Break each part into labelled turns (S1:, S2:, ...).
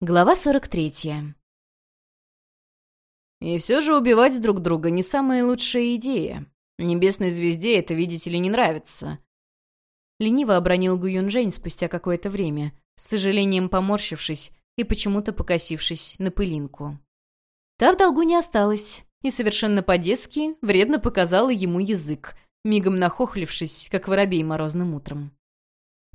S1: Глава 43.
S2: И все же убивать друг друга не самая лучшая идея. Небесной звезде это, видите ли, не нравится.
S1: Лениво обронил Гу Юнжэнь спустя какое-то время, с сожалением поморщившись и почему-то покосившись на пылинку. Та в долгу не осталась, и совершенно по-детски вредно показала ему язык, мигом нахохлившись, как воробей морозным утром.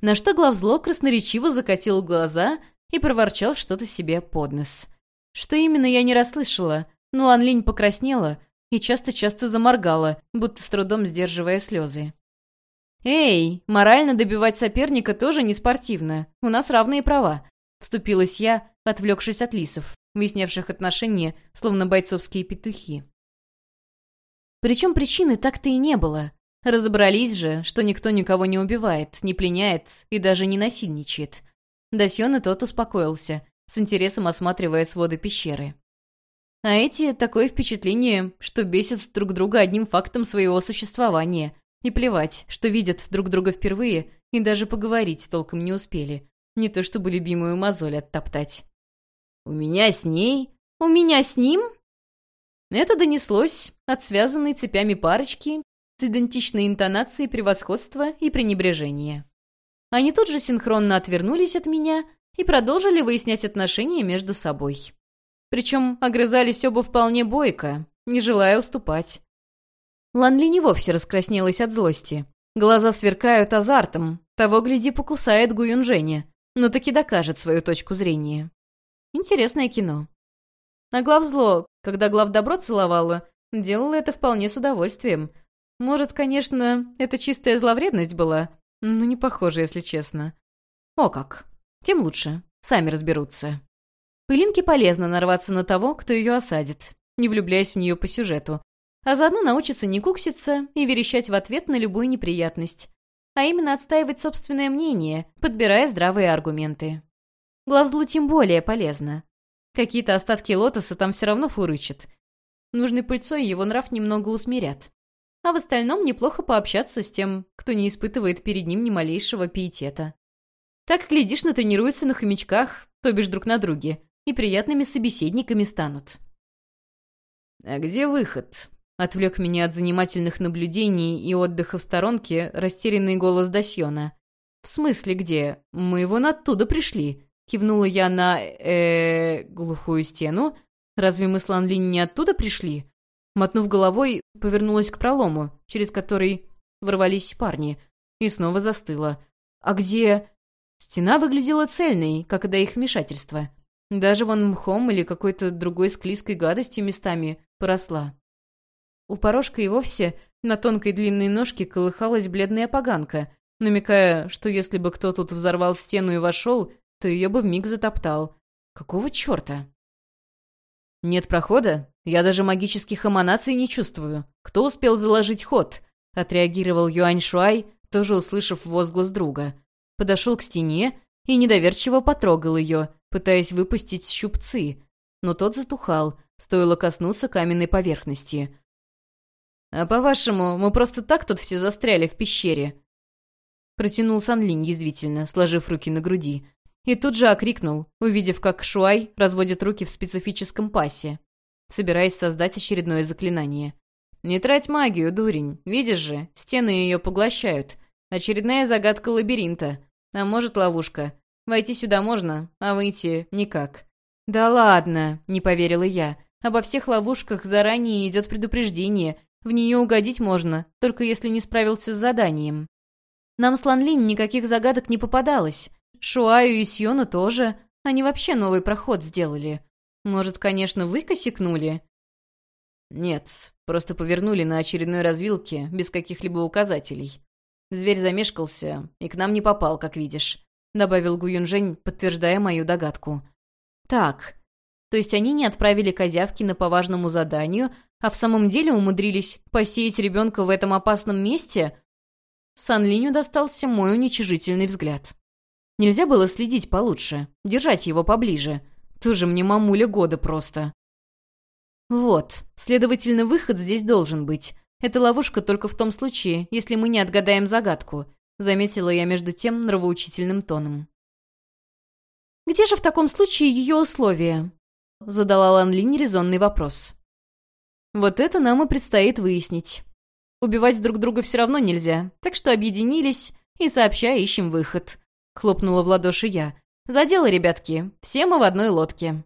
S1: На что главзло красноречиво закатил глаза — и проворчал что-то себе под нос. Что именно, я не расслышала, но Лан Линь покраснела и часто-часто заморгала, будто с трудом сдерживая слезы. «Эй, морально добивать соперника тоже не спортивно. У нас равные права», — вступилась я, отвлекшись от лисов, выяснявших отношения, словно бойцовские петухи. Причем причины так-то и не было. Разобрались же, что никто никого не убивает, не пленяет и даже не насильничает. Дасьон и тот успокоился, с интересом осматривая своды пещеры. А эти — такое впечатление, что бесят друг друга одним фактом своего существования. И плевать, что видят друг друга впервые и даже поговорить толком не успели. Не то чтобы любимую мозоль оттоптать.
S2: «У меня с ней?
S1: У меня с ним?» Это донеслось от связанной цепями парочки с идентичной интонацией превосходства и пренебрежения. Они тут же синхронно отвернулись от меня и продолжили выяснять отношения между собой. Причем огрызались оба вполне бойко, не желая уступать. Ланли не вовсе раскраснелась от злости. Глаза сверкают азартом, того, гляди, покусает Гуюнжэня, но таки докажет свою точку зрения. Интересное кино. А главзло, когда глав добро целовала, делала это вполне с удовольствием. Может, конечно, это чистая зловредность была, ну, не похоже, если честно. О как. Тем лучше. Сами разберутся. Пылинке полезно нарваться на того, кто ее осадит, не влюбляясь в нее по сюжету, а заодно научиться не кукситься и верещать в ответ на любую неприятность, а именно отстаивать собственное мнение, подбирая здравые аргументы. Главзлу тем более полезно. Какие-то остатки лотоса там все равно фурычат. Нужной пыльцой его нрав немного усмирят а в остальном неплохо пообщаться с тем, кто не испытывает перед ним ни малейшего пиетета. Так, глядишь, натренируются на хомячках, то бишь друг на друге, и приятными собеседниками станут.
S2: «А где выход?» — отвлек меня от занимательных наблюдений и отдыха в сторонке растерянный голос Дасьона. «В смысле где? Мы вон оттуда пришли», — кивнула я на, э, глухую стену. «Разве мы с Ланлин не оттуда пришли?» Мотнув головой, повернулась к пролому, через который ворвались парни, и снова застыла. «А где...» Стена выглядела цельной, как и до их вмешательства. Даже вон мхом или какой-то другой склизкой гадостью местами поросла. У порожка и вовсе на тонкой длинной ножке колыхалась бледная поганка, намекая, что если бы кто тут взорвал стену и вошел, то ее бы вмиг затоптал. Какого черта? «Нет прохода? Я даже магических эманаций не чувствую. Кто успел заложить ход?» — отреагировал Юань Шуай, тоже услышав возглас друга. Подошел к стене и недоверчиво потрогал ее, пытаясь выпустить щупцы. Но тот затухал, стоило коснуться каменной поверхности. «А по-вашему, мы просто так тут все застряли в пещере?» Протянул Санлинь язвительно, сложив руки на груди. И тут же окрикнул, увидев, как Шуай разводит руки в специфическом пасе, собираясь создать очередное заклинание. «Не трать магию, дурень. Видишь же, стены ее поглощают. Очередная загадка лабиринта. А может, ловушка. Войти сюда можно, а выйти никак». «Да ладно», — не поверила я. «Обо всех ловушках заранее идет предупреждение. В нее угодить можно, только если не справился с заданием». Нам с Ланлин никаких загадок не попадалось, Шуаю и Сьону тоже. Они вообще новый проход сделали. Может, конечно, вы косякнули?» «Нет, просто повернули на очередной развилке, без каких-либо указателей. Зверь замешкался и к нам не попал, как видишь», — добавил Гуюнжень, подтверждая мою догадку.
S1: «Так, то есть они не отправили козявки на по важному заданию, а в самом деле умудрились посеять ребенка в этом опасном месте?» Сан Линю достался мой уничижительный взгляд. Нельзя было следить получше, держать его поближе. Тоже мне мамуля года просто. Вот, следовательно, выход здесь должен быть. Это ловушка только в том случае, если мы не отгадаем загадку, заметила я между тем нравоучительным тоном. Где же в таком случае ее условия?» Задала Лан Линь резонный вопрос. «Вот это нам и предстоит выяснить. Убивать друг друга все равно нельзя, так что объединились и сообща ищем выход», — хлопнула в ладоши я. «За дело, ребятки, все мы в одной лодке».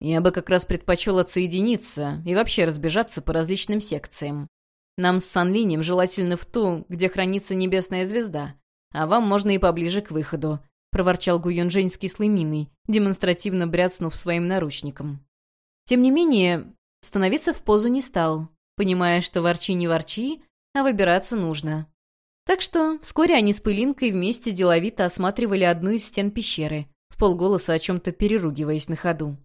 S2: Я бы как раз предпочел отсоединиться и вообще разбежаться по различным секциям. Нам с Санлинем желательно в ту, где хранится небесная звезда, а вам можно и поближе к выходу», — проворчал Гуюнжэнь с кислой миной, демонстративно бряцнув своим наручником. Тем не менее, становиться в позу не стал, понимая, что ворчи не ворчи, а выбираться нужно. Так что вскоре они с Пылинкой вместе деловито осматривали одну из стен пещеры, в полголоса о чем-то переругиваясь на ходу.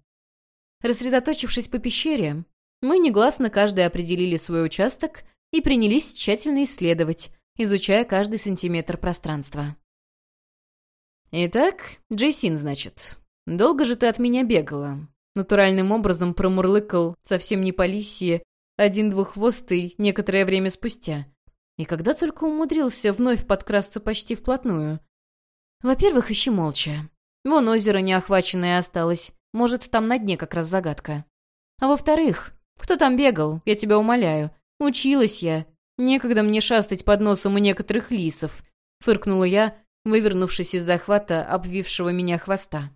S2: Рассредоточившись по пещере, мы негласно каждый определили свой участок и принялись тщательно исследовать, изучая каждый сантиметр пространства. «Итак, Джейсин, значит, долго же ты от меня бегала?» Натуральным образом промурлыкал, совсем не по лисье, один двуххвостый некоторое время спустя. И когда только умудрился вновь подкрасться почти вплотную. Во-первых, ищи молча. Вон озеро неохваченное осталось, может, там на дне как раз загадка. А во-вторых, кто там бегал, я тебя умоляю. Училась я. Некогда мне шастать под носом у некоторых лисов. Фыркнула я, вывернувшись из захвата обвившего меня хвоста.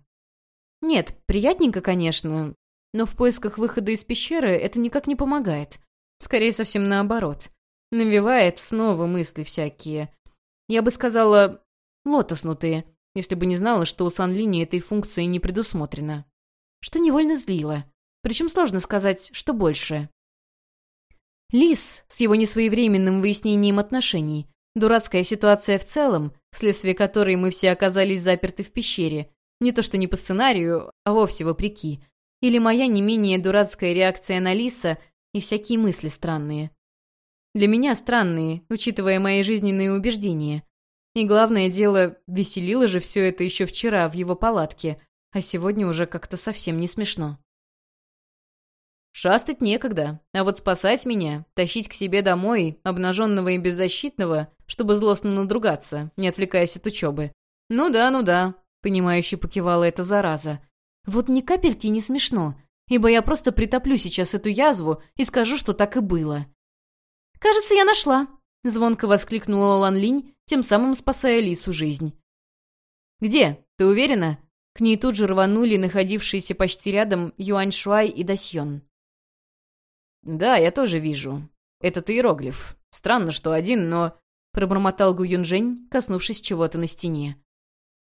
S2: Нет, приятненько, конечно, но в поисках выхода из пещеры это никак не помогает. Скорее, совсем наоборот. Навевает снова мысли всякие. Я бы сказала, лотоснутые, если бы не знала, что у Санлини этой функции не предусмотрено что невольно злило. Причем сложно сказать, что больше. Лис с его несвоевременным выяснением отношений, дурацкая ситуация в целом, вследствие которой мы все оказались заперты в пещере, не то что не по сценарию, а вовсе вопреки, или моя не менее дурацкая реакция на Лиса и всякие мысли странные. Для меня странные, учитывая мои жизненные убеждения. И главное дело, веселило же все это еще вчера в его палатке, а сегодня уже как-то совсем не смешно. Шастать некогда, а вот спасать меня, тащить к себе домой, обнаженного и беззащитного, чтобы злостно надругаться, не отвлекаясь от учебы. Ну да, ну да, понимающе покивала эта зараза. Вот ни капельки не смешно, ибо я просто притоплю сейчас эту язву и скажу, что так и было. «Кажется, я нашла», — звонко воскликнула Лан Линь, тем самым спасая Лису жизнь. «Где? Ты уверена?» К ней тут же рванули находившиеся почти рядом Юань Шуай и Дасьон. «Да, я тоже вижу. Этот иероглиф. Странно, что один, но...» Пробормотал Гу Юнжень, коснувшись чего-то на стене.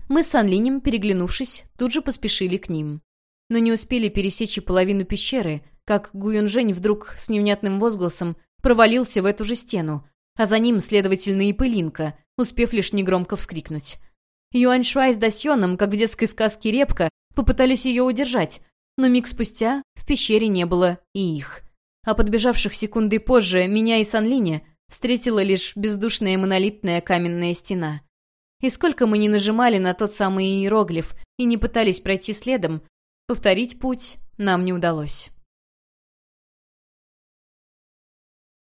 S2: Мы с Анлинем, переглянувшись, тут же поспешили к ним. Но не успели пересечь и половину пещеры, как Гу Юнжень вдруг с невнятным возгласом провалился в эту же стену, а за ним, следовательно, и пылинка, успев лишь негромко вскрикнуть. Юань Шуай с Дасьоном, как в детской сказке «Репка», попытались ее удержать, но миг спустя в пещере не было и их. А подбежавших секунды позже меня и Санлиня встретила лишь бездушная монолитная каменная стена. И сколько мы не нажимали на тот самый иероглиф и не пытались пройти следом, повторить путь нам не удалось.